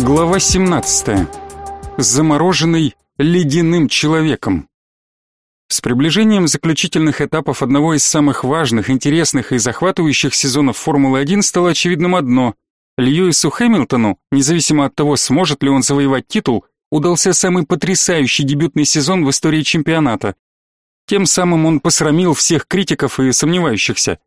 Глава 17. Замороженный ледяным человеком. С приближением заключительных этапов одного из самых важных, интересных и захватывающих сезонов Формулы-1 стало очевидным одно. Льюису Хэмилтону, независимо от того, сможет ли он завоевать титул, удался самый потрясающий дебютный сезон в истории чемпионата. Тем самым он посрамил всех критиков и сомневающихся.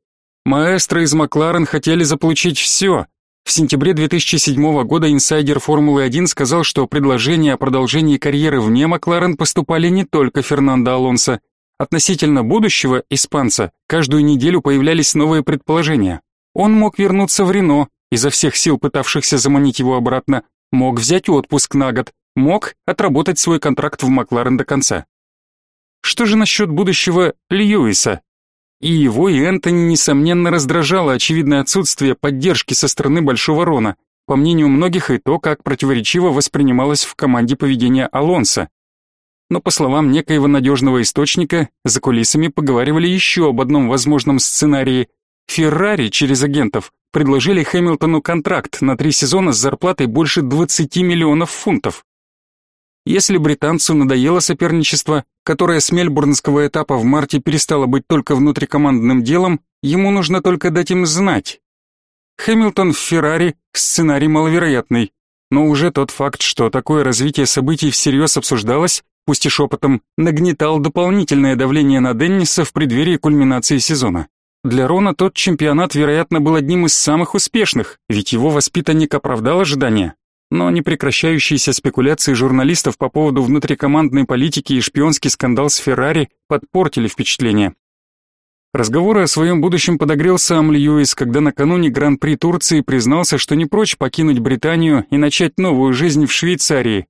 Маэстро из Макларен хотели заполучить все, в сентябре 2007 года инсайдер Формулы-1 сказал, что предложения о продолжении карьеры вне Макларен поступали не только Фернандо Алонсо. Относительно будущего испанца каждую неделю появлялись новые предположения. Он мог вернуться в Рено, изо всех сил пытавшихся заманить его обратно, мог взять отпуск на год, мог отработать свой контракт в Макларен до конца. Что же насчет будущего Льюиса? И его, и Энтони, несомненно, раздражало очевидное отсутствие поддержки со стороны Большого Рона, по мнению многих и то, как противоречиво воспринималось в команде поведение Алонса. Но по словам некоего надежного источника, за кулисами поговаривали еще об одном возможном сценарии. Феррари через агентов предложили Хэмилтону контракт на три сезона с зарплатой больше 20 миллионов фунтов. Если британцу надоело соперничество, которое с мельбурнского этапа в марте перестало быть только внутрикомандным делом, ему нужно только дать им знать. Хэмилтон в Феррари – сценарий маловероятный, но уже тот факт, что такое развитие событий всерьез обсуждалось, пусть и шепотом, нагнетал дополнительное давление на Денниса в преддверии кульминации сезона. Для Рона тот чемпионат, вероятно, был одним из самых успешных, ведь его воспитанник оправдал ожидания но непрекращающиеся спекуляции журналистов по поводу внутрикомандной политики и шпионский скандал с Феррари подпортили впечатление. Разговоры о своем будущем подогрел сам Льюис, когда накануне Гран-при Турции признался, что не прочь покинуть Британию и начать новую жизнь в Швейцарии.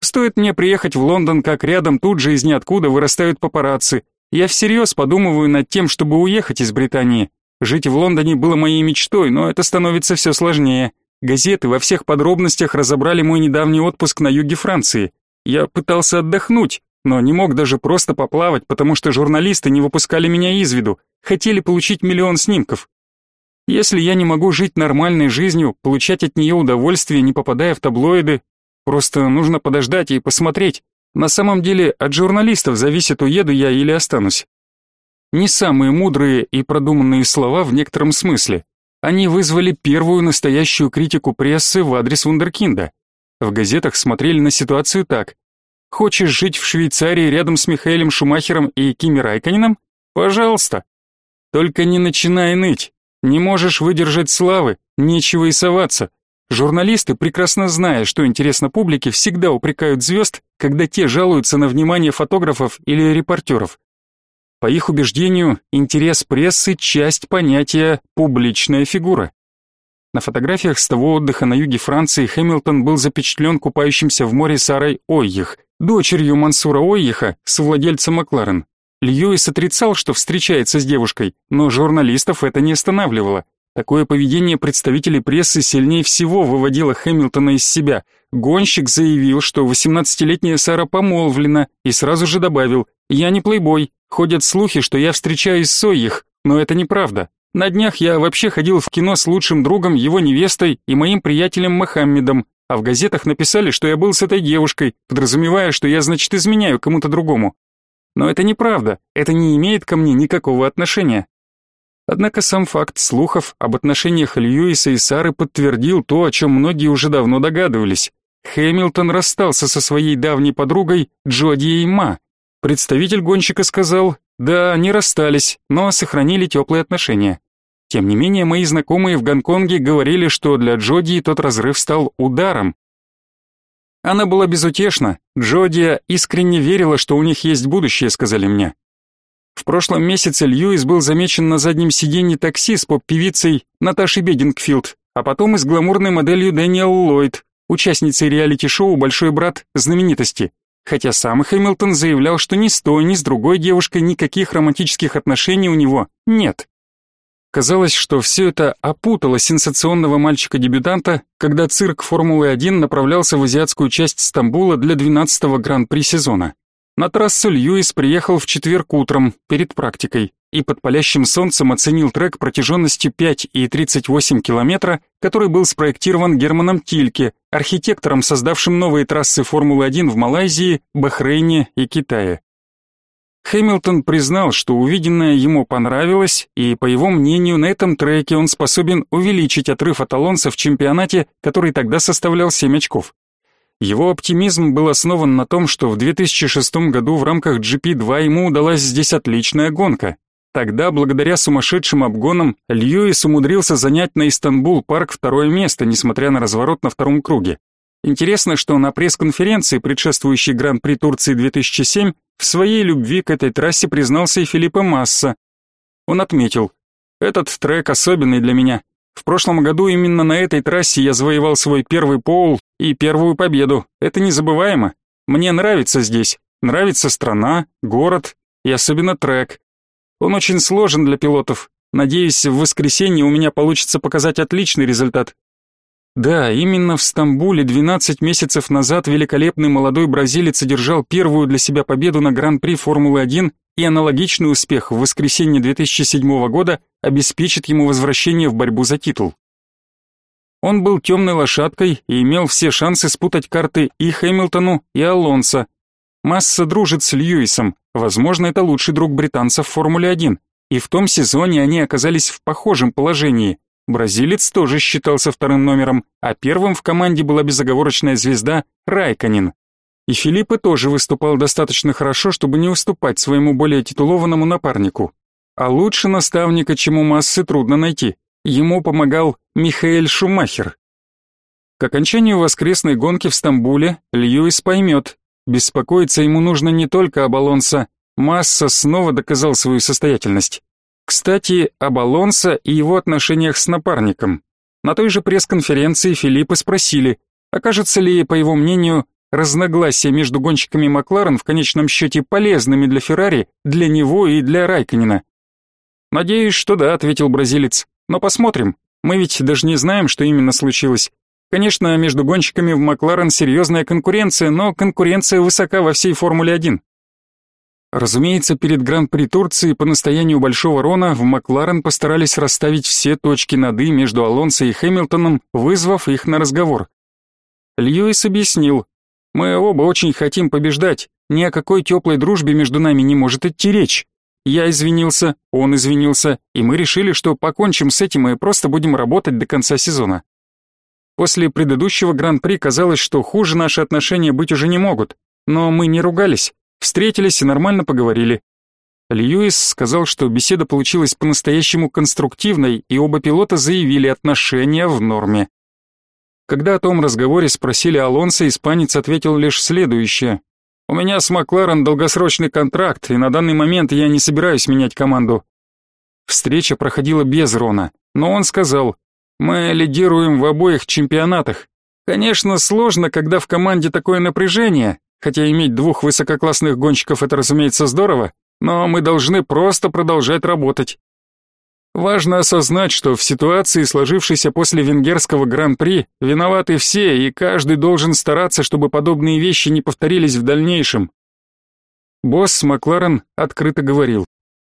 «Стоит мне приехать в Лондон, как рядом тут же из ниоткуда вырастают папарацци. Я всерьез подумываю над тем, чтобы уехать из Британии. Жить в Лондоне было моей мечтой, но это становится все сложнее. Газеты во всех подробностях разобрали мой недавний отпуск на юге Франции. Я пытался отдохнуть, но не мог даже просто поплавать, потому что журналисты не выпускали меня из виду, хотели получить миллион снимков. Если я не могу жить нормальной жизнью, получать от нее удовольствие, не попадая в таблоиды, просто нужно подождать и посмотреть. На самом деле от журналистов зависит, уеду я или останусь. Не самые мудрые и продуманные слова в некотором смысле. Они вызвали первую настоящую критику прессы в адрес Вундеркинда. В газетах смотрели на ситуацию так. Хочешь жить в Швейцарии рядом с Михаэлем Шумахером и Кими Райканином? Пожалуйста. Только не начинай ныть. Не можешь выдержать славы, нечего и соваться. Журналисты, прекрасно зная, что интересно публике, всегда упрекают звезд, когда те жалуются на внимание фотографов или репортеров. По их убеждению, интерес прессы – часть понятия «публичная фигура». На фотографиях с того отдыха на юге Франции Хэмилтон был запечатлен купающимся в море Сарой Ойих, дочерью Мансура Ойиха, совладельца Макларен. Льюис отрицал, что встречается с девушкой, но журналистов это не останавливало. Такое поведение представителей прессы сильнее всего выводило Хэмилтона из себя. Гонщик заявил, что 18-летняя Сара помолвлена, и сразу же добавил «Я не плейбой, Ходят слухи, что я встречаюсь с Ойих, но это неправда. На днях я вообще ходил в кино с лучшим другом, его невестой и моим приятелем Мохаммедом, а в газетах написали, что я был с этой девушкой, подразумевая, что я, значит, изменяю кому-то другому. Но это неправда, это не имеет ко мне никакого отношения. Однако сам факт слухов об отношениях Льюиса и Сары подтвердил то, о чем многие уже давно догадывались. Хэмилтон расстался со своей давней подругой Джоди Ма, Представитель гонщика сказал, да, они расстались, но сохранили теплые отношения. Тем не менее, мои знакомые в Гонконге говорили, что для Джоди тот разрыв стал ударом. Она была безутешна, Джоди искренне верила, что у них есть будущее, сказали мне. В прошлом месяце Льюис был замечен на заднем сиденье такси с поп-певицей Наташей Бедингфилд, а потом и с гламурной моделью Дэниел Ллойд, участницей реалити-шоу «Большой брат» знаменитости хотя сам Хэмилтон заявлял, что ни с той, ни с другой девушкой никаких романтических отношений у него нет. Казалось, что все это опутало сенсационного мальчика-дебютанта, когда цирк Формулы-1 направлялся в азиатскую часть Стамбула для 12-го гран-при сезона. На трассу Льюис приехал в четверг утром, перед практикой, и под палящим солнцем оценил трек протяженностью 5,38 километра, который был спроектирован Германом Тильке, архитектором, создавшим новые трассы Формулы-1 в Малайзии, Бахрейне и Китае. Хэмилтон признал, что увиденное ему понравилось, и, по его мнению, на этом треке он способен увеличить отрыв от Алонса в чемпионате, который тогда составлял 7 очков. Его оптимизм был основан на том, что в 2006 году в рамках GP2 ему удалась здесь отличная гонка. Тогда, благодаря сумасшедшим обгонам, Льюис умудрился занять на Истанбул-парк второе место, несмотря на разворот на втором круге. Интересно, что на пресс-конференции, предшествующей Гран-при Турции 2007, в своей любви к этой трассе признался и Филиппо Масса. Он отметил, «Этот трек особенный для меня. В прошлом году именно на этой трассе я завоевал свой первый поул и первую победу. Это незабываемо. Мне нравится здесь. Нравится страна, город и особенно трек. Он очень сложен для пилотов. Надеюсь, в воскресенье у меня получится показать отличный результат. Да, именно в Стамбуле 12 месяцев назад великолепный молодой бразилец одержал первую для себя победу на Гран-при Формулы-1 и аналогичный успех в воскресенье 2007 года обеспечит ему возвращение в борьбу за титул. Он был темной лошадкой и имел все шансы спутать карты и Хэмилтону, и Алонсо. Масса дружит с Льюисом, возможно, это лучший друг британцев в Формуле-1, и в том сезоне они оказались в похожем положении. Бразилец тоже считался вторым номером, а первым в команде была безоговорочная звезда Райканин. И Филиппе тоже выступал достаточно хорошо, чтобы не уступать своему более титулованному напарнику. А лучше наставника, чем у массы, трудно найти. Ему помогал Михаэль Шумахер. К окончанию воскресной гонки в Стамбуле Льюис поймет, беспокоиться ему нужно не только об Алонсо, Масса снова доказал свою состоятельность. Кстати, об Алонсо и его отношениях с напарником. На той же пресс-конференции Филиппа спросили, окажется ли, по его мнению, разногласия между гонщиками Макларен в конечном счете полезными для Феррари, для него и для Райконина. «Надеюсь, что да», — ответил бразилец. «Но посмотрим. Мы ведь даже не знаем, что именно случилось. Конечно, между гонщиками в Макларен серьезная конкуренция, но конкуренция высока во всей Формуле-1». Разумеется, перед Гран-при Турции по настоянию Большого Рона в Макларен постарались расставить все точки над «и» между Алонсо и Хэмилтоном, вызвав их на разговор. Льюис объяснил, мы оба очень хотим побеждать. Ни о какой теплой дружбе между нами не может идти речь. Я извинился, он извинился, и мы решили, что покончим с этим и просто будем работать до конца сезона. После предыдущего гран-при казалось, что хуже наши отношения быть уже не могут, но мы не ругались, встретились и нормально поговорили. Льюис сказал, что беседа получилась по-настоящему конструктивной, и оба пилота заявили отношения в норме. Когда о том разговоре спросили Алонсо, испанец ответил лишь следующее. «У меня с Макларен долгосрочный контракт, и на данный момент я не собираюсь менять команду». Встреча проходила без Рона, но он сказал, «Мы лидируем в обоих чемпионатах. Конечно, сложно, когда в команде такое напряжение, хотя иметь двух высококлассных гонщиков это, разумеется, здорово, но мы должны просто продолжать работать. Важно осознать, что в ситуации, сложившейся после венгерского гран-при, виноваты все, и каждый должен стараться, чтобы подобные вещи не повторились в дальнейшем. Босс Макларен открыто говорил,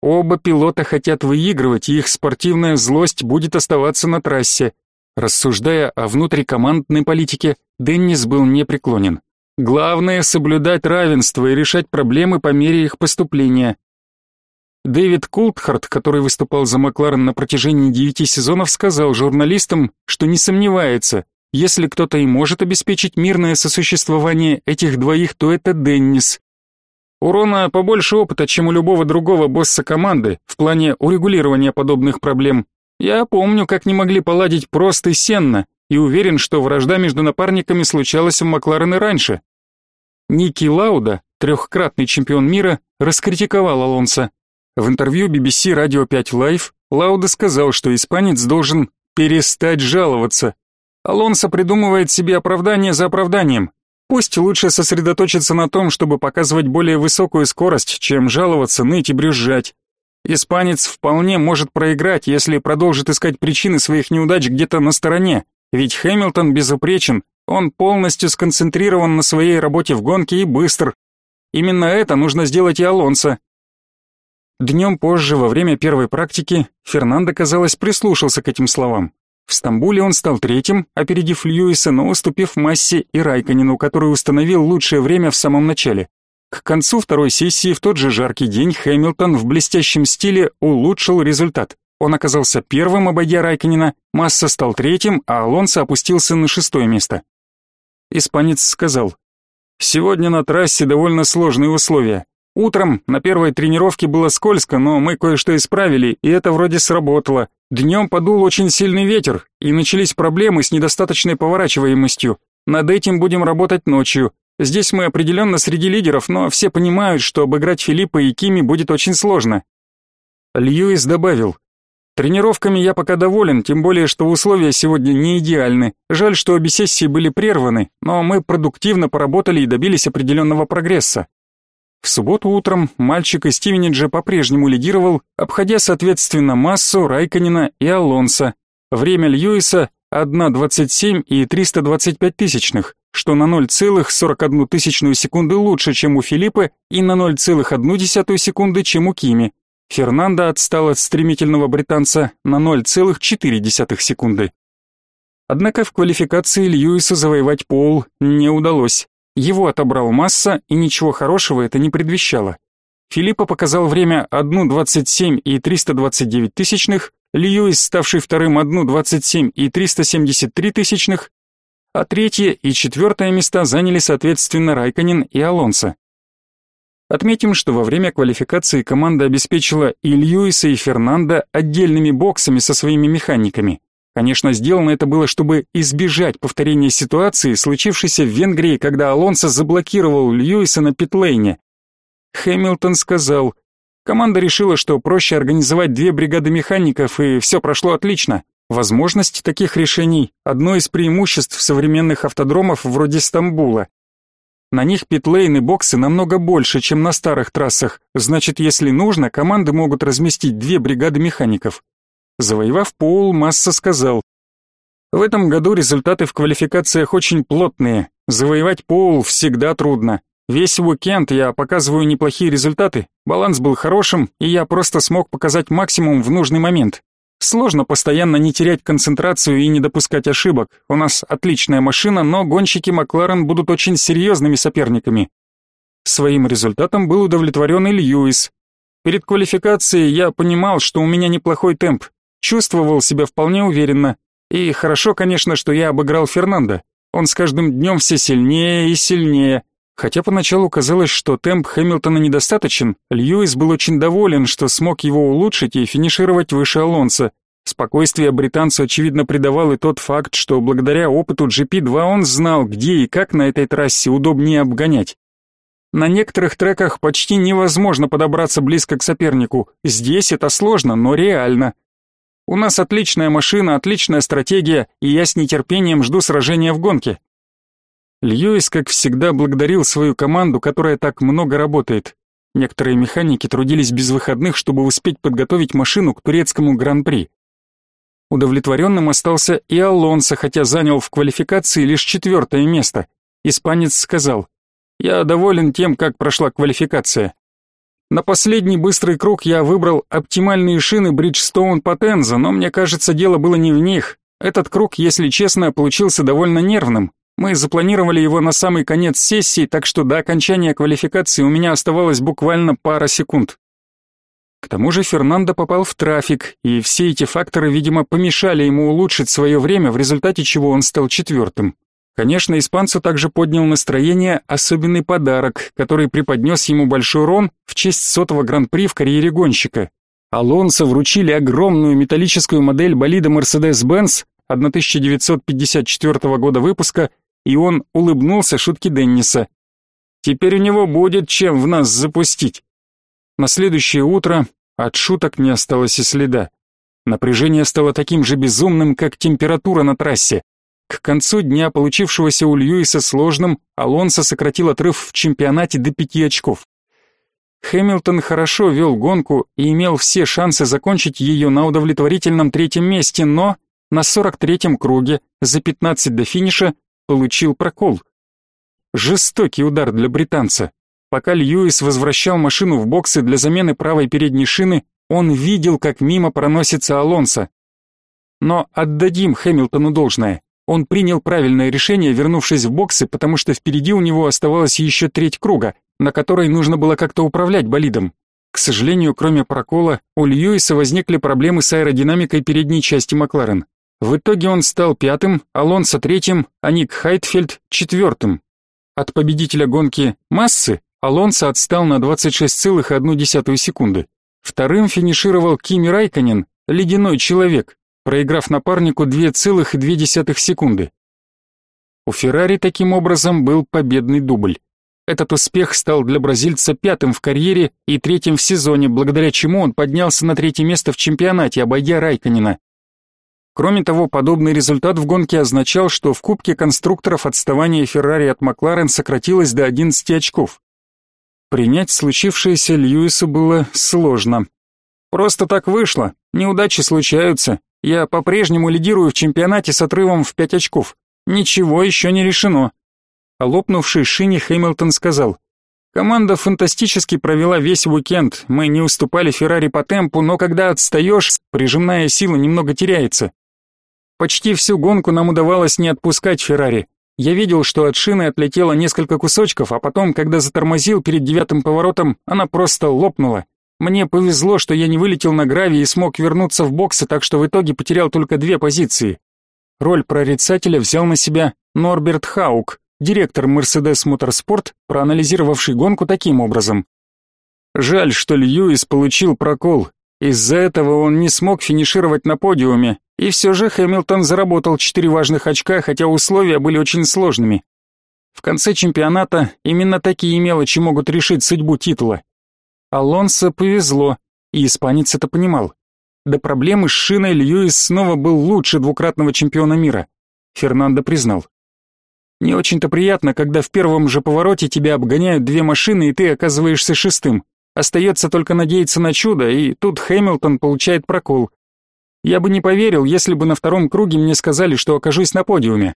оба пилота хотят выигрывать, и их спортивная злость будет оставаться на трассе. Рассуждая о внутрикомандной политике, Деннис был непреклонен. Главное — соблюдать равенство и решать проблемы по мере их поступления. Дэвид Култхарт, который выступал за Макларен на протяжении девяти сезонов, сказал журналистам, что не сомневается, если кто-то и может обеспечить мирное сосуществование этих двоих, то это Деннис. У Рона побольше опыта, чем у любого другого босса команды в плане урегулирования подобных проблем. Я помню, как не могли поладить просто и сенно, и уверен, что вражда между напарниками случалась в Макларен и раньше. Ники Лауда, трехкратный чемпион мира, раскритиковал Алонса. В интервью BBC Radio 5 Live Лауда сказал, что испанец должен перестать жаловаться. Алонсо придумывает себе оправдание за оправданием. Пусть лучше сосредоточиться на том, чтобы показывать более высокую скорость, чем жаловаться, ныть и брюзжать. Испанец вполне может проиграть, если продолжит искать причины своих неудач где-то на стороне, ведь Хэмилтон безупречен, он полностью сконцентрирован на своей работе в гонке и быстр. Именно это нужно сделать и Алонсо. Днем позже, во время первой практики, Фернандо, казалось, прислушался к этим словам. В Стамбуле он стал третьим, опередив Льюиса, но уступив Массе и Райконину, который установил лучшее время в самом начале. К концу второй сессии в тот же жаркий день Хэмилтон в блестящем стиле улучшил результат. Он оказался первым, обойдя Райконина, Масса стал третьим, а Алонсо опустился на шестое место. Испанец сказал, «Сегодня на трассе довольно сложные условия. Утром на первой тренировке было скользко, но мы кое-что исправили, и это вроде сработало. Днем подул очень сильный ветер, и начались проблемы с недостаточной поворачиваемостью. Над этим будем работать ночью. Здесь мы определенно среди лидеров, но все понимают, что обыграть Филиппа и Кими будет очень сложно. Льюис добавил, Тренировками я пока доволен, тем более, что условия сегодня не идеальны. Жаль, что обе сессии были прерваны, но мы продуктивно поработали и добились определенного прогресса. В субботу утром мальчик из Стивениджа по-прежнему лидировал, обходя соответственно Массу, Райканина и Алонса. Время Льюиса 1.27 и 325 тысячных, что на 0,41 тысячную секунды лучше, чем у Филиппа, и на 0,1 секунды, чем у Кими. Фернандо отстал от стремительного британца на 0,4 секунды. Однако в квалификации Льюису завоевать пол не удалось. Его отобрал Масса, и ничего хорошего это не предвещало. Филиппа показал время 1.27 и 329 тысячных, Льюис, ставший вторым 1.27 и 373 тысячных, а третье и четвертое места заняли соответственно Райконин и Алонсо. Отметим, что во время квалификации команда обеспечила и Льюиса, и Фернандо отдельными боксами со своими механиками. Конечно, сделано это было, чтобы избежать повторения ситуации, случившейся в Венгрии, когда Алонсо заблокировал Льюиса на питлейне. Хэмилтон сказал, команда решила, что проще организовать две бригады механиков, и все прошло отлично. Возможность таких решений – одно из преимуществ современных автодромов вроде Стамбула. На них питлейн и боксы намного больше, чем на старых трассах, значит, если нужно, команды могут разместить две бригады механиков. Завоевав пол, Масса сказал, «В этом году результаты в квалификациях очень плотные, завоевать пол всегда трудно. Весь уикенд я показываю неплохие результаты, баланс был хорошим, и я просто смог показать максимум в нужный момент. Сложно постоянно не терять концентрацию и не допускать ошибок. У нас отличная машина, но гонщики Макларен будут очень серьезными соперниками. Своим результатом был удовлетворен и Льюис. Перед квалификацией я понимал, что у меня неплохой темп, чувствовал себя вполне уверенно. И хорошо, конечно, что я обыграл Фернандо. Он с каждым днем все сильнее и сильнее. Хотя поначалу казалось, что темп Хэмилтона недостаточен, Льюис был очень доволен, что смог его улучшить и финишировать выше Алонса. Спокойствие британцу очевидно придавал и тот факт, что благодаря опыту GP2 он знал, где и как на этой трассе удобнее обгонять. На некоторых треках почти невозможно подобраться близко к сопернику. Здесь это сложно, но реально. У нас отличная машина, отличная стратегия, и я с нетерпением жду сражения в гонке. Льюис, как всегда, благодарил свою команду, которая так много работает. Некоторые механики трудились без выходных, чтобы успеть подготовить машину к турецкому гран-при. Удовлетворенным остался и Алонсо, хотя занял в квалификации лишь четвертое место. Испанец сказал, «Я доволен тем, как прошла квалификация. На последний быстрый круг я выбрал оптимальные шины Bridgestone Potenza, но мне кажется, дело было не в них. Этот круг, если честно, получился довольно нервным. Мы запланировали его на самый конец сессии, так что до окончания квалификации у меня оставалось буквально пара секунд. К тому же Фернандо попал в трафик, и все эти факторы, видимо, помешали ему улучшить свое время, в результате чего он стал четвертым. Конечно, испанцу также поднял настроение особенный подарок, который преподнес ему большой рон в честь сотого гран-при в карьере гонщика. Алонсо вручили огромную металлическую модель болида Mercedes-Benz 1954 года выпуска и он улыбнулся шутке Денниса. «Теперь у него будет чем в нас запустить». На следующее утро от шуток не осталось и следа. Напряжение стало таким же безумным, как температура на трассе. К концу дня, получившегося у Льюиса сложным, Алонсо сократил отрыв в чемпионате до пяти очков. Хэмилтон хорошо вел гонку и имел все шансы закончить ее на удовлетворительном третьем месте, но на 43-м круге, за 15 до финиша, получил прокол. Жестокий удар для британца. Пока Льюис возвращал машину в боксы для замены правой передней шины, он видел, как мимо проносится Алонсо. Но отдадим Хэмилтону должное. Он принял правильное решение, вернувшись в боксы, потому что впереди у него оставалась еще треть круга, на которой нужно было как-то управлять болидом. К сожалению, кроме прокола, у Льюиса возникли проблемы с аэродинамикой передней части Макларен. В итоге он стал пятым, Алонсо третьим, а Ник Хайтфельд четвертым. От победителя гонки массы Алонсо отстал на 26,1 секунды. Вторым финишировал Кими Райконен, ледяной человек, проиграв напарнику 2,2 секунды. У Феррари таким образом был победный дубль. Этот успех стал для бразильца пятым в карьере и третьим в сезоне, благодаря чему он поднялся на третье место в чемпионате, обойдя Райконена. Кроме того, подобный результат в гонке означал, что в Кубке конструкторов отставание Феррари от Макларен сократилось до 11 очков. Принять случившееся Льюису было сложно. Просто так вышло, неудачи случаются. Я по-прежнему лидирую в чемпионате с отрывом в 5 очков. Ничего еще не решено. О лопнувшей шине Хэмилтон сказал: Команда фантастически провела весь уикенд. Мы не уступали Феррари по темпу, но когда отстаешь, прижимная сила немного теряется. Почти всю гонку нам удавалось не отпускать Феррари. Я видел, что от шины отлетело несколько кусочков, а потом, когда затормозил перед девятым поворотом, она просто лопнула. Мне повезло, что я не вылетел на гравий и смог вернуться в боксы, так что в итоге потерял только две позиции. Роль прорицателя взял на себя Норберт Хаук, директор Mercedes Motorsport, проанализировавший гонку таким образом. Жаль, что Льюис получил прокол. Из-за этого он не смог финишировать на подиуме, и все же Хэмилтон заработал четыре важных очка, хотя условия были очень сложными. В конце чемпионата именно такие мелочи могут решить судьбу титула. Алонсо повезло, и испанец это понимал. До проблемы с шиной Льюис снова был лучше двукратного чемпиона мира. Фернандо признал. Не очень-то приятно, когда в первом же повороте тебя обгоняют две машины, и ты оказываешься шестым. Остается только надеяться на чудо, и тут Хэмилтон получает прокол. Я бы не поверил, если бы на втором круге мне сказали, что окажусь на подиуме.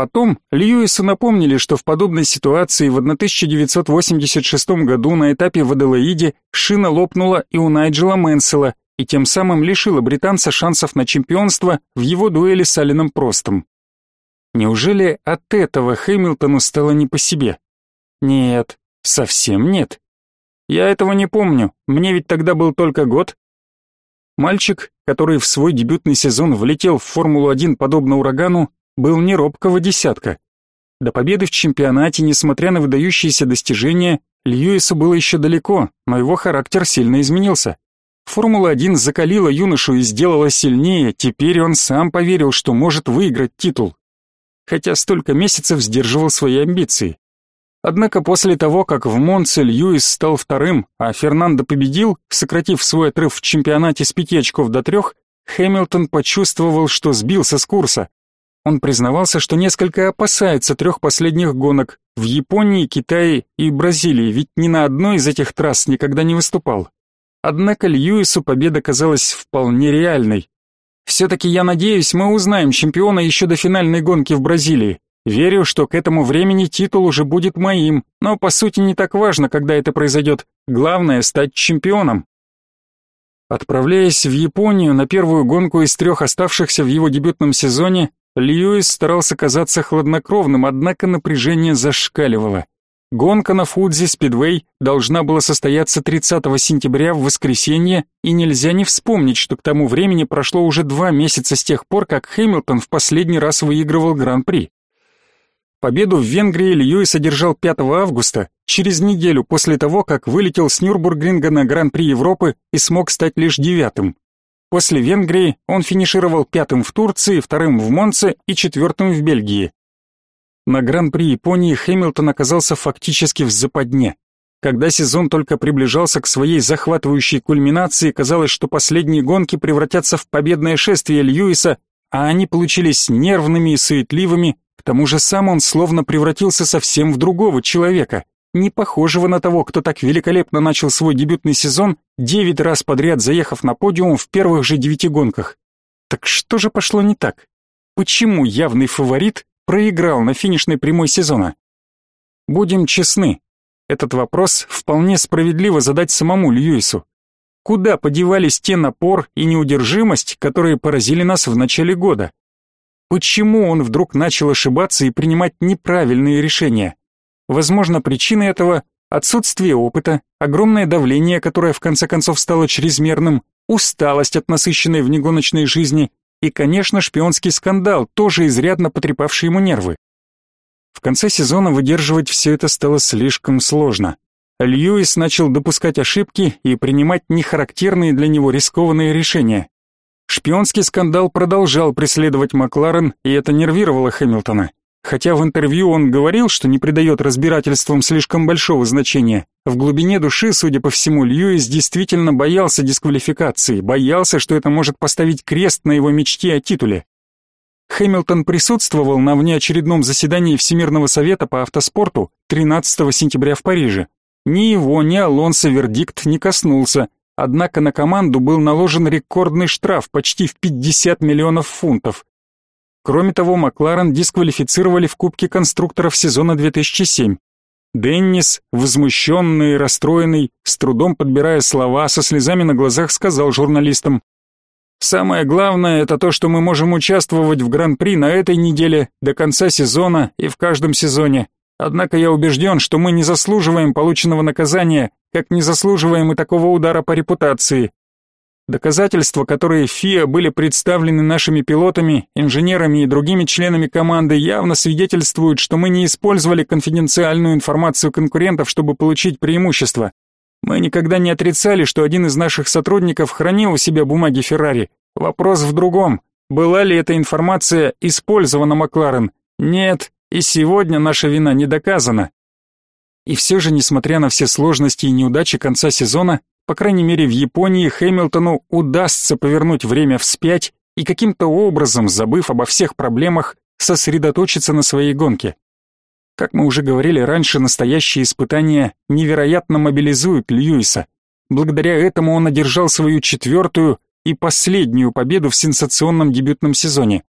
Потом Льюису напомнили, что в подобной ситуации в 1986 году на этапе в Аделаиде шина лопнула и у Найджела Мэнсела, и тем самым лишила британца шансов на чемпионство в его дуэли с Алленом Простом. Неужели от этого Хэмилтону стало не по себе? Нет, совсем нет. Я этого не помню, мне ведь тогда был только год, Мальчик, который в свой дебютный сезон влетел в Формулу-1 подобно урагану, был не робкого десятка. До победы в чемпионате, несмотря на выдающиеся достижения, Льюису было еще далеко, но его характер сильно изменился. Формула-1 закалила юношу и сделала сильнее, теперь он сам поверил, что может выиграть титул. Хотя столько месяцев сдерживал свои амбиции. Однако после того, как в Монце Льюис стал вторым, а Фернандо победил, сократив свой отрыв в чемпионате с пяти очков до трех, Хэмилтон почувствовал, что сбился с курса. Он признавался, что несколько опасается трех последних гонок в Японии, Китае и Бразилии, ведь ни на одной из этих трасс никогда не выступал. Однако Льюису победа казалась вполне реальной. «Все-таки я надеюсь, мы узнаем чемпиона еще до финальной гонки в Бразилии. Верю, что к этому времени титул уже будет моим, но по сути не так важно, когда это произойдет. Главное стать чемпионом. Отправляясь в Японию на первую гонку из трех оставшихся в его дебютном сезоне, Льюис старался казаться хладнокровным, однако напряжение зашкаливало. Гонка на Фудзи Спидвей должна была состояться 30 сентября в воскресенье, и нельзя не вспомнить, что к тому времени прошло уже два месяца с тех пор, как Хэмилтон в последний раз выигрывал Гран-при. Победу в Венгрии Льюис одержал 5 августа, через неделю после того, как вылетел с Нюрбургринга на Гран-при Европы и смог стать лишь девятым. После Венгрии он финишировал пятым в Турции, вторым в Монце и четвертым в Бельгии. На Гран-при Японии Хэмилтон оказался фактически в западне. Когда сезон только приближался к своей захватывающей кульминации, казалось, что последние гонки превратятся в победное шествие Льюиса, а они получились нервными и суетливыми, к тому же сам он словно превратился совсем в другого человека, не похожего на того, кто так великолепно начал свой дебютный сезон, девять раз подряд заехав на подиум в первых же девяти гонках. Так что же пошло не так? Почему явный фаворит проиграл на финишной прямой сезона? Будем честны, этот вопрос вполне справедливо задать самому Льюису. Куда подевались те напор и неудержимость, которые поразили нас в начале года? Почему он вдруг начал ошибаться и принимать неправильные решения? Возможно, причиной этого отсутствие опыта, огромное давление, которое в конце концов стало чрезмерным, усталость от насыщенной внегоночной жизни и, конечно, шпионский скандал, тоже изрядно потрепавший ему нервы. В конце сезона выдерживать все это стало слишком сложно. Льюис начал допускать ошибки и принимать нехарактерные для него рискованные решения. Шпионский скандал продолжал преследовать Макларен, и это нервировало Хэмилтона. Хотя в интервью он говорил, что не придает разбирательствам слишком большого значения, в глубине души, судя по всему, Льюис действительно боялся дисквалификации, боялся, что это может поставить крест на его мечте о титуле. Хэмилтон присутствовал на внеочередном заседании Всемирного совета по автоспорту 13 сентября в Париже. Ни его, ни Алонсо вердикт не коснулся, однако на команду был наложен рекордный штраф почти в 50 миллионов фунтов. Кроме того, Макларен дисквалифицировали в Кубке конструкторов сезона 2007. Деннис, возмущенный и расстроенный, с трудом подбирая слова, со слезами на глазах сказал журналистам, «Самое главное — это то, что мы можем участвовать в Гран-при на этой неделе, до конца сезона и в каждом сезоне. Однако я убежден, что мы не заслуживаем полученного наказания, как не заслуживаем и такого удара по репутации. Доказательства, которые ФИА были представлены нашими пилотами, инженерами и другими членами команды, явно свидетельствуют, что мы не использовали конфиденциальную информацию конкурентов, чтобы получить преимущество. Мы никогда не отрицали, что один из наших сотрудников хранил у себя бумаги Феррари. Вопрос в другом. Была ли эта информация использована Макларен? Нет, и сегодня наша вина не доказана. И все же, несмотря на все сложности и неудачи конца сезона, по крайней мере, в Японии Хэмилтону удастся повернуть время вспять и каким-то образом, забыв обо всех проблемах, сосредоточиться на своей гонке. Как мы уже говорили раньше, настоящие испытания невероятно мобилизуют Льюиса. Благодаря этому он одержал свою четвертую и последнюю победу в сенсационном дебютном сезоне,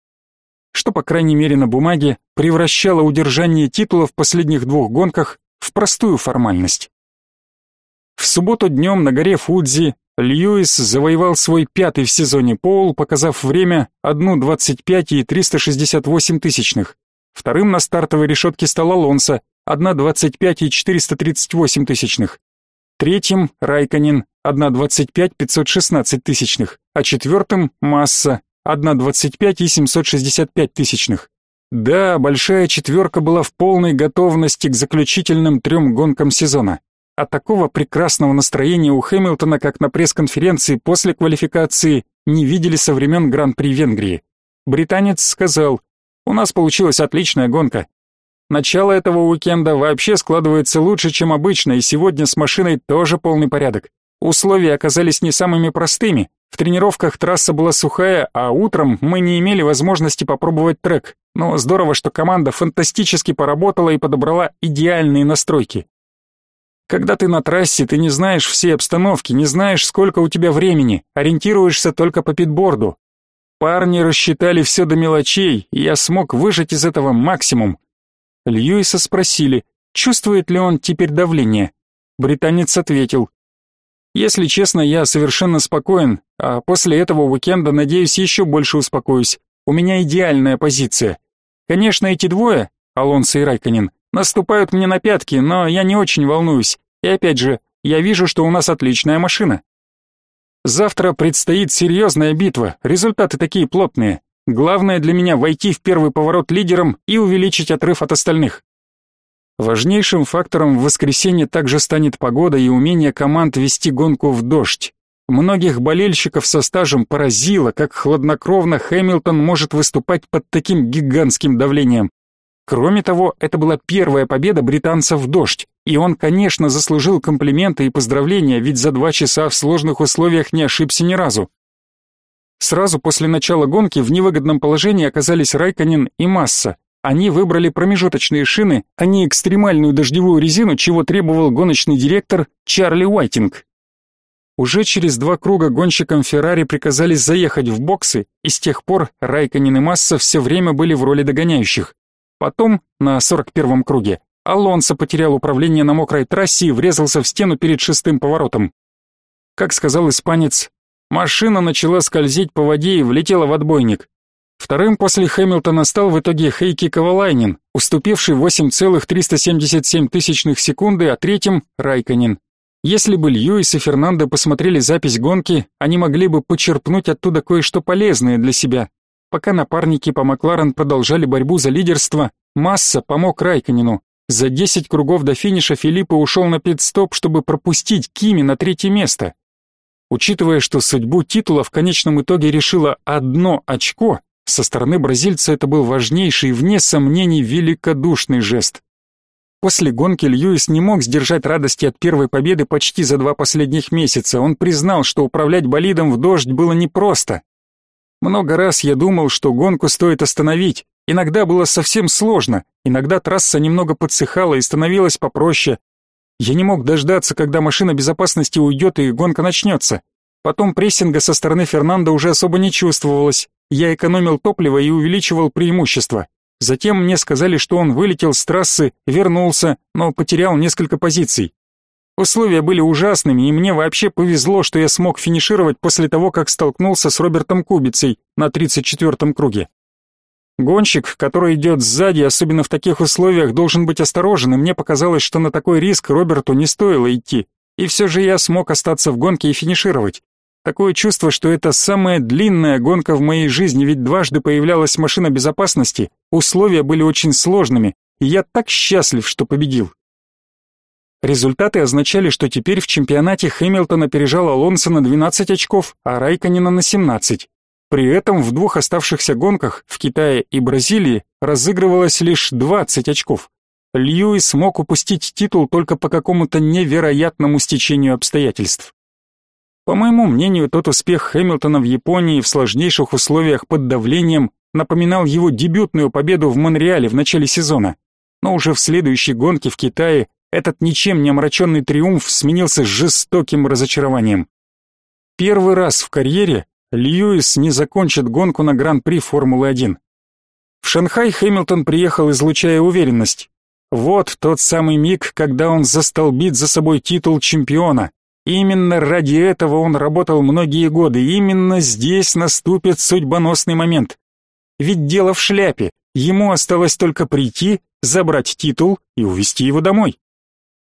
что, по крайней мере на бумаге, превращало удержание титула в последних двух гонках в простую формальность. В субботу днем на горе Фудзи Льюис завоевал свой пятый в сезоне пол, показав время 1.25 и 368 тысячных. Вторым на стартовой решетке стал Алонсо 1.25 и 438 тысячных. Третьим Райконин 1.25 516 тысячных, а четвертым Масса 1.25 и 765 тысячных. Да, большая четверка была в полной готовности к заключительным трем гонкам сезона. А такого прекрасного настроения у Хэмилтона, как на пресс-конференции после квалификации, не видели со времен Гран-при Венгрии. Британец сказал, «У нас получилась отличная гонка. Начало этого уикенда вообще складывается лучше, чем обычно, и сегодня с машиной тоже полный порядок. Условия оказались не самыми простыми. В тренировках трасса была сухая, а утром мы не имели возможности попробовать трек. Но здорово, что команда фантастически поработала и подобрала идеальные настройки. Когда ты на трассе, ты не знаешь всей обстановки, не знаешь, сколько у тебя времени, ориентируешься только по питборду. Парни рассчитали все до мелочей, и я смог выжать из этого максимум. Льюиса спросили, чувствует ли он теперь давление. Британец ответил, «Если честно, я совершенно спокоен, а после этого уикенда, надеюсь, еще больше успокоюсь. У меня идеальная позиция. Конечно, эти двое, Алонсо и Райконин, Наступают мне на пятки, но я не очень волнуюсь. И опять же, я вижу, что у нас отличная машина. Завтра предстоит серьезная битва, результаты такие плотные. Главное для меня войти в первый поворот лидером и увеличить отрыв от остальных. Важнейшим фактором в воскресенье также станет погода и умение команд вести гонку в дождь. Многих болельщиков со стажем поразило, как хладнокровно Хэмилтон может выступать под таким гигантским давлением. Кроме того, это была первая победа британца в дождь, и он, конечно, заслужил комплименты и поздравления, ведь за два часа в сложных условиях не ошибся ни разу. Сразу после начала гонки в невыгодном положении оказались Райконин и Масса. Они выбрали промежуточные шины, а не экстремальную дождевую резину, чего требовал гоночный директор Чарли Уайтинг. Уже через два круга гонщикам Феррари приказали заехать в боксы, и с тех пор Райконин и Масса все время были в роли догоняющих. Потом, на 41-м круге, Алонсо потерял управление на мокрой трассе и врезался в стену перед шестым поворотом. Как сказал испанец, машина начала скользить по воде и влетела в отбойник. Вторым после Хэмилтона стал в итоге Хейки Ковалайнин, уступивший 8,377 тысячных секунды, а третьим — Райконин. Если бы Льюис и Фернандо посмотрели запись гонки, они могли бы почерпнуть оттуда кое-что полезное для себя. Пока напарники по Макларен продолжали борьбу за лидерство, Масса помог Райконину. За 10 кругов до финиша Филиппа ушел на пит-стоп, чтобы пропустить Кими на третье место. Учитывая, что судьбу титула в конечном итоге решило одно очко, со стороны бразильца это был важнейший, вне сомнений, великодушный жест. После гонки Льюис не мог сдержать радости от первой победы почти за два последних месяца. Он признал, что управлять болидом в дождь было непросто. Много раз я думал, что гонку стоит остановить. Иногда было совсем сложно, иногда трасса немного подсыхала и становилась попроще. Я не мог дождаться, когда машина безопасности уйдет и гонка начнется. Потом прессинга со стороны Фернанда уже особо не чувствовалось. Я экономил топливо и увеличивал преимущество. Затем мне сказали, что он вылетел с трассы, вернулся, но потерял несколько позиций. Условия были ужасными, и мне вообще повезло, что я смог финишировать после того, как столкнулся с Робертом Кубицей на 34-м круге. Гонщик, который идет сзади, особенно в таких условиях, должен быть осторожен, и мне показалось, что на такой риск Роберту не стоило идти. И все же я смог остаться в гонке и финишировать. Такое чувство, что это самая длинная гонка в моей жизни, ведь дважды появлялась машина безопасности, условия были очень сложными, и я так счастлив, что победил. Результаты означали, что теперь в чемпионате Хэмилтон опережал Алонсо на 12 очков, а Райконена на 17. При этом в двух оставшихся гонках, в Китае и Бразилии, разыгрывалось лишь 20 очков. Льюис мог упустить титул только по какому-то невероятному стечению обстоятельств. По моему мнению, тот успех Хэмилтона в Японии в сложнейших условиях под давлением напоминал его дебютную победу в Монреале в начале сезона. Но уже в следующей гонке в Китае этот ничем не омраченный триумф сменился жестоким разочарованием. Первый раз в карьере Льюис не закончит гонку на Гран-при Формулы-1. В Шанхай Хэмилтон приехал, излучая уверенность. Вот тот самый миг, когда он застолбит за собой титул чемпиона, Именно ради этого он работал многие годы, именно здесь наступит судьбоносный момент. Ведь дело в шляпе, ему осталось только прийти, забрать титул и увезти его домой.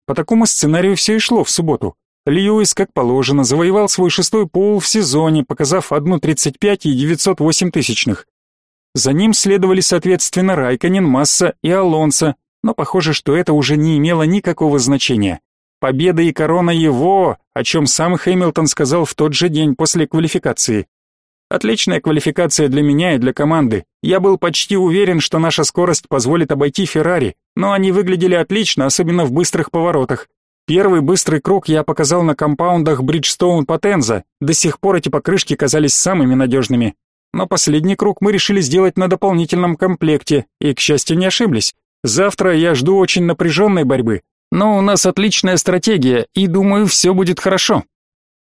По такому сценарию все и шло в субботу. Льюис, как положено, завоевал свой шестой пол в сезоне, показав 1.35 и 908 тысячных. За ним следовали, соответственно, Райконен, Масса и Алонсо, но похоже, что это уже не имело никакого значения. Победа и корона его, о чем сам Хэмилтон сказал в тот же день после квалификации. Отличная квалификация для меня и для команды. Я был почти уверен, что наша скорость позволит обойти Феррари, но они выглядели отлично, особенно в быстрых поворотах. Первый быстрый круг я показал на компаундах Бриджстоун Потенза. До сих пор эти покрышки казались самыми надежными. Но последний круг мы решили сделать на дополнительном комплекте, и, к счастью, не ошиблись. Завтра я жду очень напряженной борьбы, но у нас отличная стратегия, и думаю, все будет хорошо.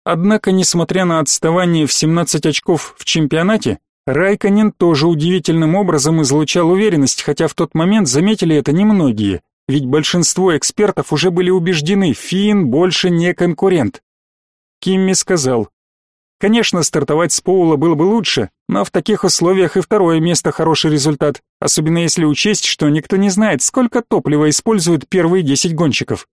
Однако, несмотря на отставание в 17 очков в чемпионате, Райконен тоже удивительным образом излучал уверенность, хотя в тот момент заметили это немногие, ведь большинство экспертов уже были убеждены, Фин больше не конкурент. Кимми сказал, Конечно, стартовать с Поула было бы лучше, но в таких условиях и второе место хороший результат, особенно если учесть, что никто не знает, сколько топлива используют первые 10 гонщиков.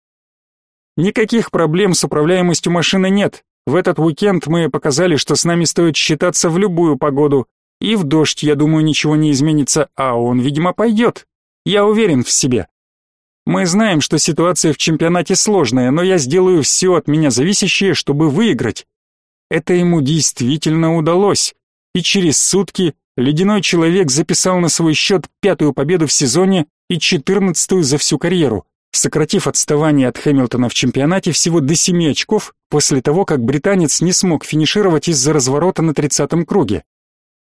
Никаких проблем с управляемостью машины нет. В этот уикенд мы показали, что с нами стоит считаться в любую погоду. И в дождь, я думаю, ничего не изменится, а он, видимо, пойдет. Я уверен в себе. Мы знаем, что ситуация в чемпионате сложная, но я сделаю все от меня зависящее, чтобы выиграть. Это ему действительно удалось, и через сутки ледяной человек записал на свой счет пятую победу в сезоне и четырнадцатую за всю карьеру, сократив отставание от Хэмилтона в чемпионате всего до семи очков после того, как британец не смог финишировать из-за разворота на тридцатом круге.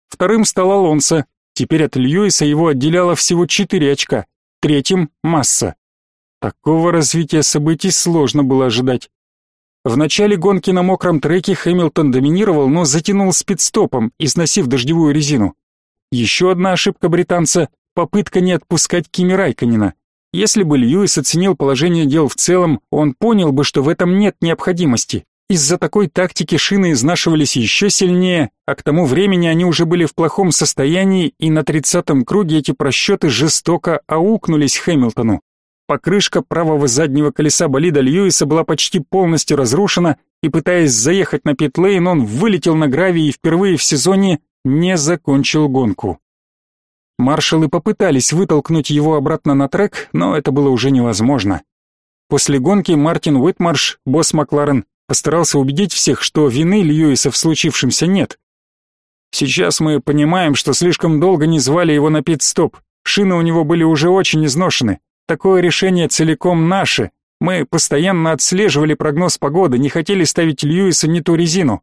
Вторым стал Алонсо, теперь от Льюиса его отделяло всего четыре очка, третьим — Масса. Такого развития событий сложно было ожидать. В начале гонки на мокром треке Хэмилтон доминировал, но затянул спидстопом, износив дождевую резину. Еще одна ошибка британца — попытка не отпускать Кими Райконена. Если бы Льюис оценил положение дел в целом, он понял бы, что в этом нет необходимости. Из-за такой тактики шины изнашивались еще сильнее, а к тому времени они уже были в плохом состоянии, и на тридцатом круге эти просчеты жестоко аукнулись Хэмилтону. Покрышка правого заднего колеса болида Льюиса была почти полностью разрушена, и пытаясь заехать на питлейн, он вылетел на гравий и впервые в сезоне не закончил гонку. Маршалы попытались вытолкнуть его обратно на трек, но это было уже невозможно. После гонки Мартин Уитмарш, босс Макларен, постарался убедить всех, что вины Льюиса в случившемся нет. Сейчас мы понимаем, что слишком долго не звали его на пит-стоп. Шины у него были уже очень изношены. Такое решение целиком наше. Мы постоянно отслеживали прогноз погоды, не хотели ставить Льюису не ту резину.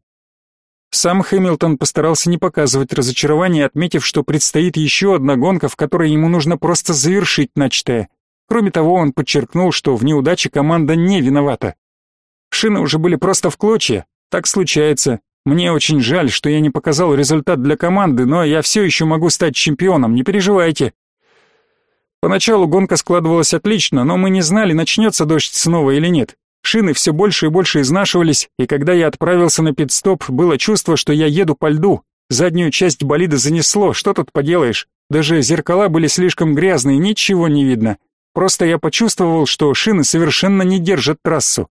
Сам Хэмилтон постарался не показывать разочарования, отметив, что предстоит еще одна гонка, в которой ему нужно просто завершить начатое. Кроме того, он подчеркнул, что в неудаче команда не виновата. Шины уже были просто в клочья. Так случается. Мне очень жаль, что я не показал результат для команды, но я все еще могу стать чемпионом, не переживайте. Поначалу гонка складывалась отлично, но мы не знали, начнется дождь снова или нет. Шины все больше и больше изнашивались, и когда я отправился на пит-стоп, было чувство, что я еду по льду. Заднюю часть болида занесло, что тут поделаешь? Даже зеркала были слишком грязные, ничего не видно. Просто я почувствовал, что шины совершенно не держат трассу.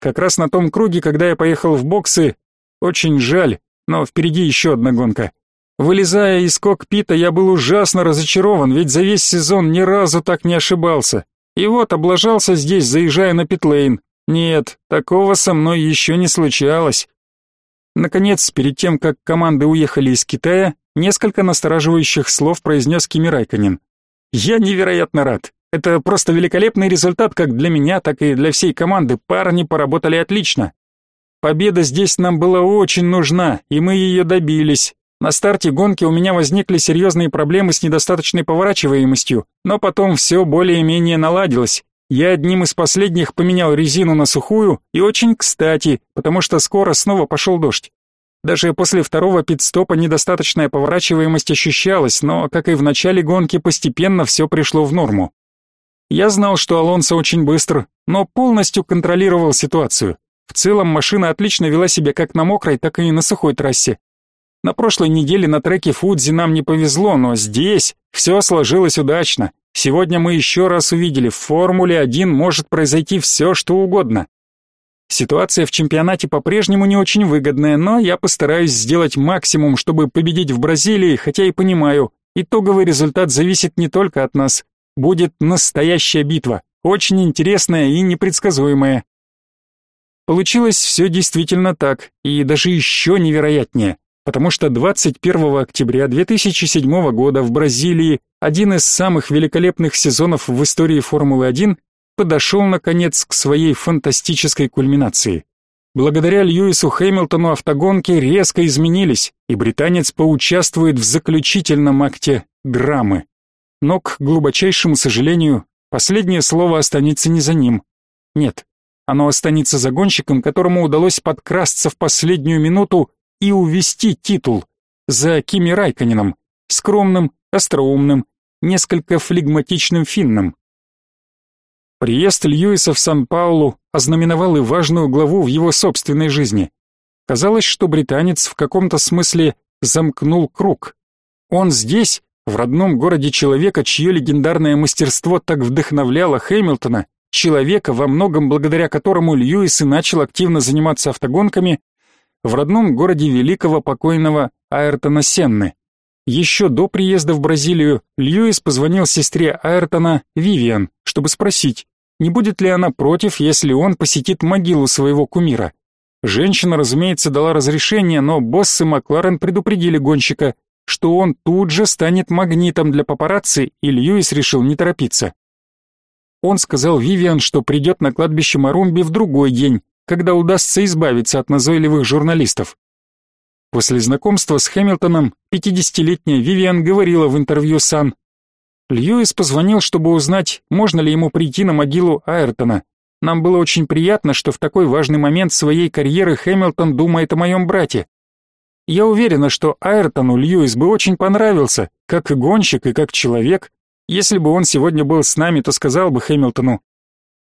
Как раз на том круге, когда я поехал в боксы, очень жаль, но впереди еще одна гонка. Вылезая из кокпита, я был ужасно разочарован, ведь за весь сезон ни разу так не ошибался. И вот облажался здесь, заезжая на питлейн. Нет, такого со мной еще не случалось. Наконец, перед тем, как команды уехали из Китая, несколько настораживающих слов произнес Кими Райконин. «Я невероятно рад. Это просто великолепный результат как для меня, так и для всей команды. Парни поработали отлично. Победа здесь нам была очень нужна, и мы ее добились. На старте гонки у меня возникли серьезные проблемы с недостаточной поворачиваемостью, но потом все более-менее наладилось. Я одним из последних поменял резину на сухую, и очень кстати, потому что скоро снова пошел дождь. Даже после второго пит-стопа недостаточная поворачиваемость ощущалась, но, как и в начале гонки, постепенно все пришло в норму. Я знал, что Алонсо очень быстр, но полностью контролировал ситуацию. В целом машина отлично вела себя как на мокрой, так и на сухой трассе. На прошлой неделе на треке Фудзи нам не повезло, но здесь все сложилось удачно. Сегодня мы еще раз увидели, в Формуле 1 может произойти все, что угодно. Ситуация в чемпионате по-прежнему не очень выгодная, но я постараюсь сделать максимум, чтобы победить в Бразилии, хотя и понимаю, итоговый результат зависит не только от нас, Будет настоящая битва, очень интересная и непредсказуемая. Получилось все действительно так, и даже еще невероятнее, потому что 21 октября 2007 года в Бразилии один из самых великолепных сезонов в истории Формулы-1 подошел, наконец, к своей фантастической кульминации. Благодаря Льюису Хэмилтону автогонки резко изменились, и британец поучаствует в заключительном акте драмы но, к глубочайшему сожалению, последнее слово останется не за ним. Нет, оно останется за гонщиком, которому удалось подкрасться в последнюю минуту и увести титул, за Кими Райканином, скромным, остроумным, несколько флегматичным финном. Приезд Льюиса в Сан-Паулу ознаменовал и важную главу в его собственной жизни. Казалось, что британец в каком-то смысле замкнул круг. Он здесь, в родном городе человека, чье легендарное мастерство так вдохновляло Хэмилтона, человека, во многом благодаря которому Льюис и начал активно заниматься автогонками, в родном городе великого покойного Айртона Сенны. Еще до приезда в Бразилию Льюис позвонил сестре Айртона, Вивиан, чтобы спросить, не будет ли она против, если он посетит могилу своего кумира. Женщина, разумеется, дала разрешение, но боссы Макларен предупредили гонщика, что он тут же станет магнитом для папарацци, и Льюис решил не торопиться. Он сказал Вивиан, что придет на кладбище Марумби в другой день, когда удастся избавиться от назойливых журналистов. После знакомства с Хэмилтоном 50-летняя Вивиан говорила в интервью Сан. Льюис позвонил, чтобы узнать, можно ли ему прийти на могилу Айртона. Нам было очень приятно, что в такой важный момент своей карьеры Хэмилтон думает о моем брате. Я уверена, что Айртону Льюис бы очень понравился, как гонщик и как человек. Если бы он сегодня был с нами, то сказал бы Хэмилтону,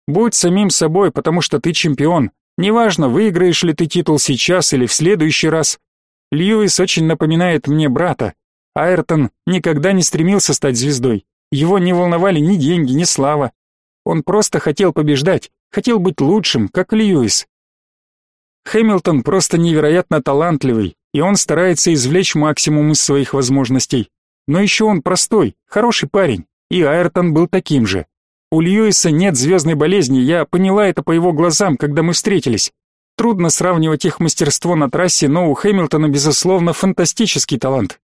«Будь самим собой, потому что ты чемпион. Неважно, выиграешь ли ты титул сейчас или в следующий раз. Льюис очень напоминает мне брата. Айртон никогда не стремился стать звездой. Его не волновали ни деньги, ни слава. Он просто хотел побеждать, хотел быть лучшим, как Льюис. Хэмилтон просто невероятно талантливый, и он старается извлечь максимум из своих возможностей. Но еще он простой, хороший парень, и Айртон был таким же. У Льюиса нет звездной болезни, я поняла это по его глазам, когда мы встретились. Трудно сравнивать их мастерство на трассе, но у Хэмилтона, безусловно, фантастический талант.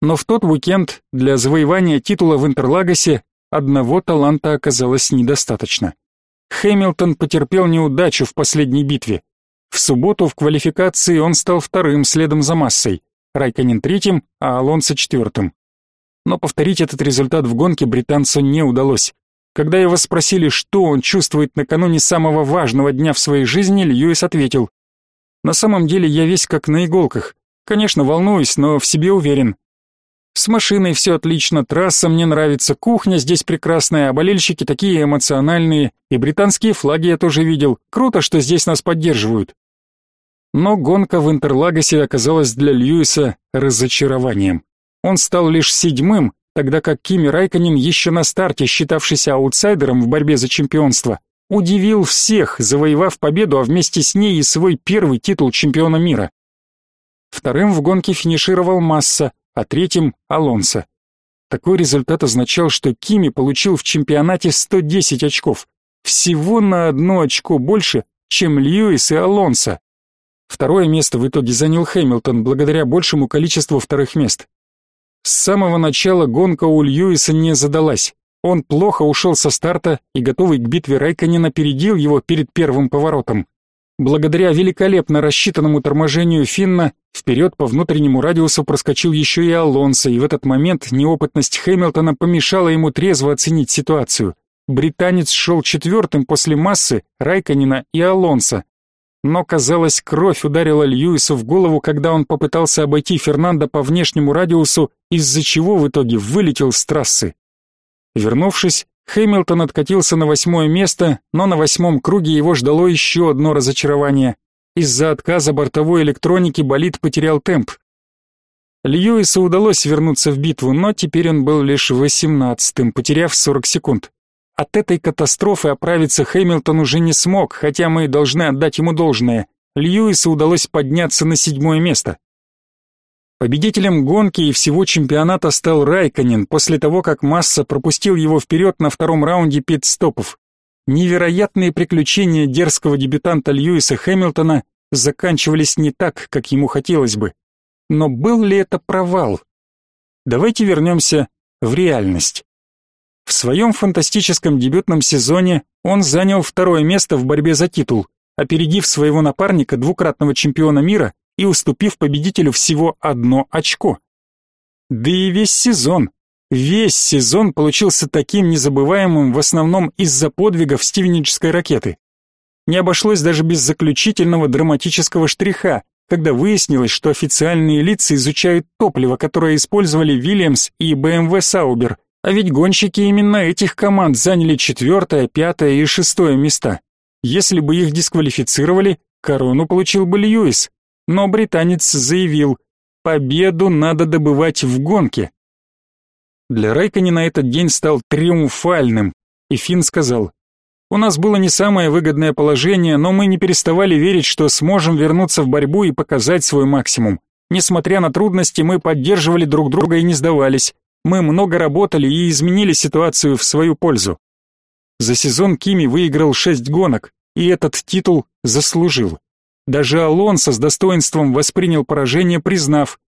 Но в тот уикенд для завоевания титула в Интерлагосе одного таланта оказалось недостаточно. Хэмилтон потерпел неудачу в последней битве. В субботу в квалификации он стал вторым следом за массой, Райконен третьим, а Алонсо четвертым. Но повторить этот результат в гонке британцу не удалось. Когда его спросили, что он чувствует накануне самого важного дня в своей жизни, Льюис ответил. «На самом деле я весь как на иголках. Конечно, волнуюсь, но в себе уверен. С машиной все отлично, трасса мне нравится, кухня здесь прекрасная, а болельщики такие эмоциональные, и британские флаги я тоже видел. Круто, что здесь нас поддерживают. Но гонка в Интерлагосе оказалась для Льюиса разочарованием. Он стал лишь седьмым, тогда как Кими Райконен, еще на старте считавшийся аутсайдером в борьбе за чемпионство, удивил всех, завоевав победу, а вместе с ней и свой первый титул чемпиона мира. Вторым в гонке финишировал Масса, а третьим — Алонсо. Такой результат означал, что Кими получил в чемпионате 110 очков, всего на одно очко больше, чем Льюис и Алонсо. Второе место в итоге занял Хэмилтон благодаря большему количеству вторых мест. С самого начала гонка у Льюиса не задалась. Он плохо ушел со старта и, готовый к битве Райконен, опередил его перед первым поворотом. Благодаря великолепно рассчитанному торможению Финна вперед по внутреннему радиусу проскочил еще и Алонсо, и в этот момент неопытность Хэмилтона помешала ему трезво оценить ситуацию. Британец шел четвертым после массы Райконина и Алонсо. Но, казалось, кровь ударила Льюису в голову, когда он попытался обойти Фернандо по внешнему радиусу, из-за чего в итоге вылетел с трассы. Вернувшись, Хэмилтон откатился на восьмое место, но на восьмом круге его ждало еще одно разочарование. Из-за отказа бортовой электроники болид потерял темп. Льюису удалось вернуться в битву, но теперь он был лишь восемнадцатым, потеряв 40 секунд. От этой катастрофы оправиться Хэмилтон уже не смог, хотя мы должны отдать ему должное. Льюису удалось подняться на седьмое место. Победителем гонки и всего чемпионата стал Райконен после того, как Масса пропустил его вперед на втором раунде пит-стопов. Невероятные приключения дерзкого дебютанта Льюиса Хэмилтона заканчивались не так, как ему хотелось бы. Но был ли это провал? Давайте вернемся в реальность. В своем фантастическом дебютном сезоне он занял второе место в борьбе за титул, опередив своего напарника, двукратного чемпиона мира, и уступив победителю всего одно очко. Да и весь сезон, весь сезон получился таким незабываемым в основном из-за подвигов стивенической ракеты. Не обошлось даже без заключительного драматического штриха, когда выяснилось, что официальные лица изучают топливо, которое использовали Вильямс и BMW Саубер, а ведь гонщики именно этих команд заняли четвертое, пятое и шестое места. Если бы их дисквалифицировали, корону получил бы Льюис но британец заявил, победу надо добывать в гонке. Для Райконена этот день стал триумфальным, и Финн сказал, «У нас было не самое выгодное положение, но мы не переставали верить, что сможем вернуться в борьбу и показать свой максимум. Несмотря на трудности, мы поддерживали друг друга и не сдавались. Мы много работали и изменили ситуацию в свою пользу. За сезон Кими выиграл шесть гонок, и этот титул заслужил. Даже Алонсо с достоинством воспринял поражение, признав,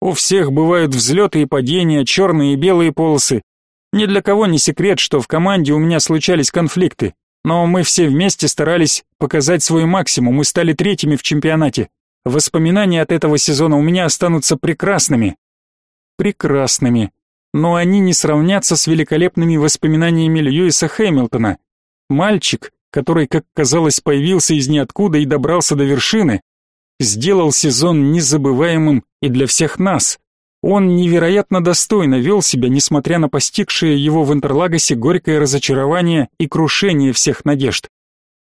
«У всех бывают взлеты и падения, черные и белые полосы. Ни для кого не секрет, что в команде у меня случались конфликты, но мы все вместе старались показать свой максимум и стали третьими в чемпионате. Воспоминания от этого сезона у меня останутся прекрасными». Прекрасными. Но они не сравнятся с великолепными воспоминаниями Льюиса Хэмилтона. Мальчик, который, как казалось, появился из ниоткуда и добрался до вершины, сделал сезон незабываемым и для всех нас. Он невероятно достойно вел себя, несмотря на постигшее его в Интерлагосе горькое разочарование и крушение всех надежд.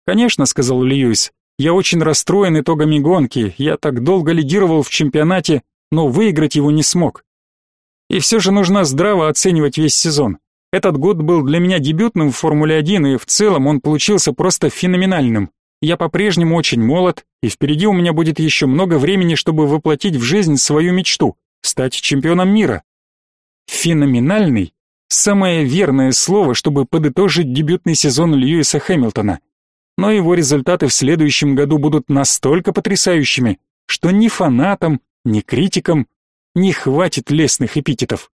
«Конечно», — сказал Льюис, — «я очень расстроен итогами гонки, я так долго лидировал в чемпионате, но выиграть его не смог. И все же нужно здраво оценивать весь сезон. Этот год был для меня дебютным в Формуле-1, и в целом он получился просто феноменальным. Я по-прежнему очень молод, и впереди у меня будет еще много времени, чтобы воплотить в жизнь свою мечту — стать чемпионом мира. Феноменальный — самое верное слово, чтобы подытожить дебютный сезон Льюиса Хэмилтона но его результаты в следующем году будут настолько потрясающими, что ни фанатам, ни критикам не хватит лестных эпитетов.